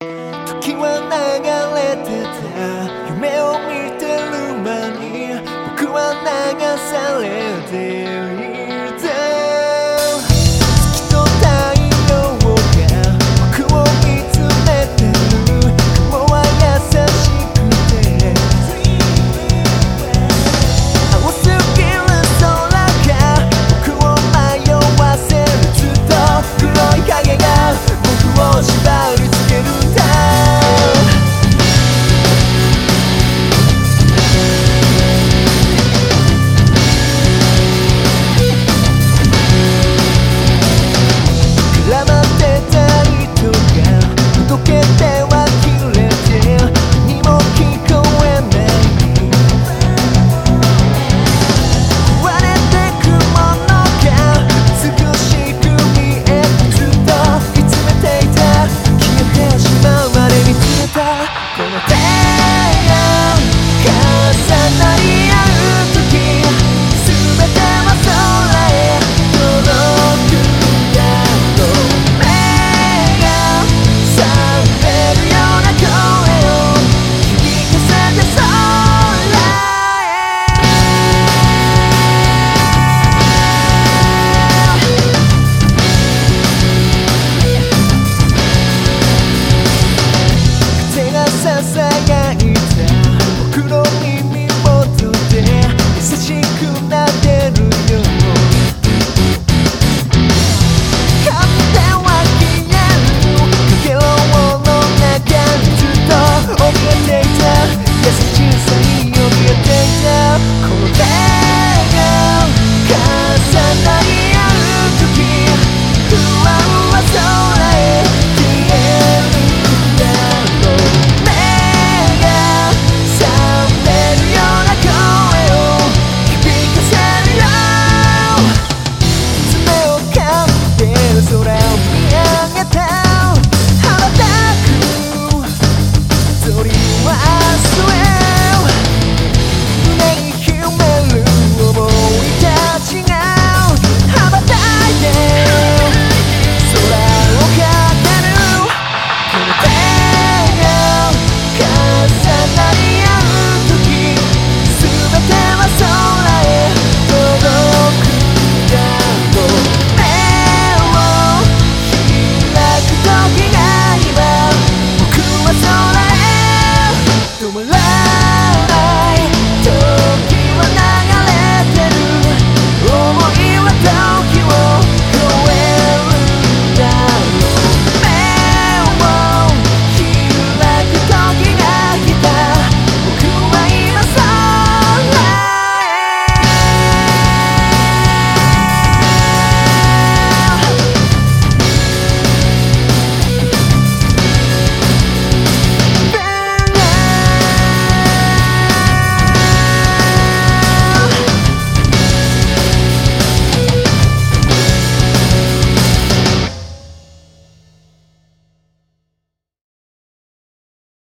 時は流れてた。夢を見てる間に僕は流されて